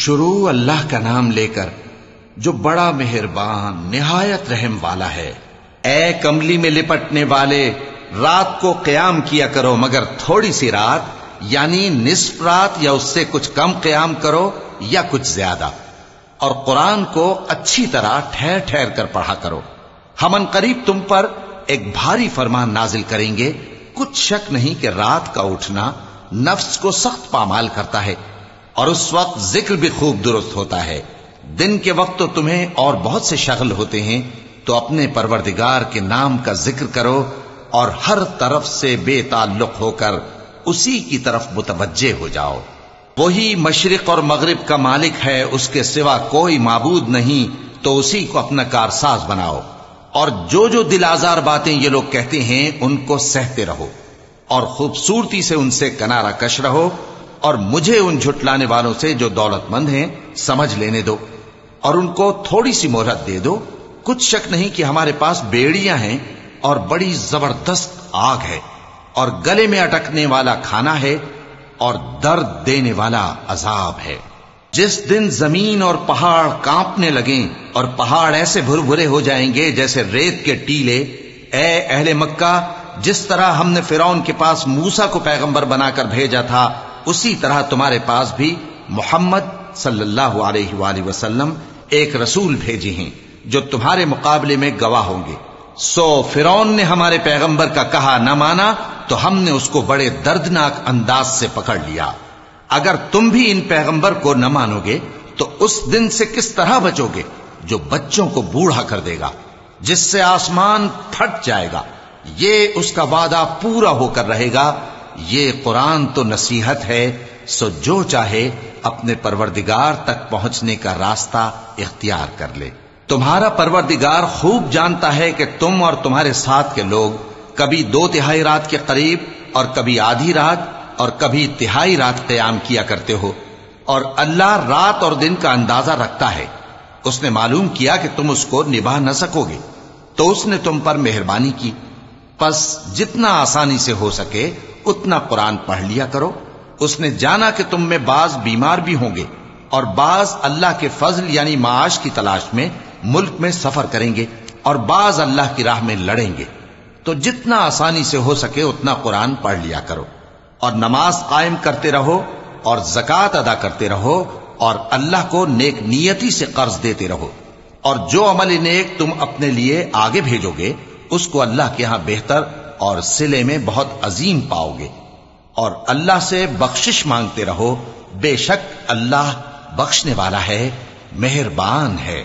شروع اللہ کا نام لے کر جو بڑا مہربان، نہایت رحم والا ہے۔ اے کملی میں لپٹنے والے، رات کو قیام کیا کرو، مگر تھوڑی سی رات یعنی نصف رات یا اس سے کچھ کم قیام کرو یا کچھ زیادہ۔ اور قرآن کو اچھی طرح ٹھہر ٹھہر کر پڑھا کرو۔ ہم ان قریب تم پر ایک بھاری فرمان نازل کریں گے۔ کچھ شک نہیں کہ رات کا اٹھنا نفس کو سخت پامال کرتا ہے۔ اور اس وقت ذکر بھی خوب درست ہوتا ہے۔ دن کے وقت تو تمہیں اور بہت سے شغل ہوتے ہیں، تو اپنے پروردگار کے نام کا ذکر کرو اور ہر طرف سے بے تعلق ہو کر اسی کی طرف متوجہ ہو جاؤ۔ وہی مشرق اور مغرب کا مالک ہے، اس کے سوا کوئی معبود نہیں، تو اسی کو اپنا کارساز بناؤ۔ اور جو جو دل آزار باتیں یہ لوگ کہتے ہیں، ان کو سہتے رہو اور خوبصورتی سے ان سے کنارہ کش رہو۔ اور مجھے ان جھٹلانے والوں سے جو دولت مند ہیں، سمجھ لینے دو۔ اور ان کو تھوڑی سی مہرت دے دو۔ کچھ شک نہیں کہ ہمارے پاس بیڑیاں ہیں اور بڑی زبردست آگ ہے اور گلے میں اٹکنے والا کھانا ہے اور درد دینے والا عذاب ہے۔ جس دن زمین اور پہاڑ کانپنے لگیں اور پہاڑ ایسے بھر بھرے ہو جائیں گے جیسے ریت کے ٹیلے، اے اہل مکہ، جس طرح ہم نے فرعون کے پاس موسا کو پیغمبر بنا کر بھیجا تھا اسی طرح تمہارے پاس بھی محمد صلی اللہ علیہ وآلہ وسلم ایک رسول بھیجی ہیں جو تمہارے مقابلے میں گواہ ہوں گے۔ سو فرون نے ہمارے پیغمبر کا کہا نہ مانا تو ہم نے اس کو بڑے دردناک انداز سے پکڑ لیا۔ اگر تم بھی ان پیغمبر کو نہ مانو گے تو اس دن سے کس طرح بچو گے جو بچوں کو بوڑھا کر دے گا، جس سے آسمان پھٹ جائے گا۔ یہ اس کا وعدہ پورا ہو کر رہے گا۔ یہ قرآن تو نصیحت ہے، سو جو چاہے اپنے پروردگار تک پہنچنے کا راستہ اختیار کر لے۔ تمہارا پروردگار خوب جانتا ہے کہ تم اور تمہارے ساتھ کے لوگ کبھی دو تہائی رات کے قریب اور کبھی آدھی رات اور کبھی تہائی رات قیام کیا کرتے ہو۔ اور اللہ رات اور دن کا اندازہ رکھتا ہے۔ اس نے معلوم کیا کہ تم اس کو نبھا نہ سکو گے۔ تو اس نے تم پر مہربانی کی۔ پس جتنا آسانی سے ہو سکے اتنا قرآن پڑھ لیا کرو، اس نے جانا کہ تم میں بعض بیمار بھی ہوں گے اور بعض اللہ کے فضل یعنی معاش کی تلاش میں ملک میں سفر کریں گے اور بعض اللہ کی راہ میں لڑیں گے۔ تو جتنا آسانی سے ہو سکے اتنا قرآن پڑھ لیا کرو۔ اور نماز قائم کرتے رہو اور زکات ادا کرتے رہو اور اللہ کو نیک نیتی سے قرض دیتے رہو۔ اور جو عمل نیک تم اپنے لیے آگے بھیجو گے، اس کو اللہ کے ہاں بہتر اور سلے میں بہت عظیم پاؤ گے۔ اور اللہ سے بخشش مانگتے رہو، بے شک اللہ بخشنے والا ہے، مہربان ہے۔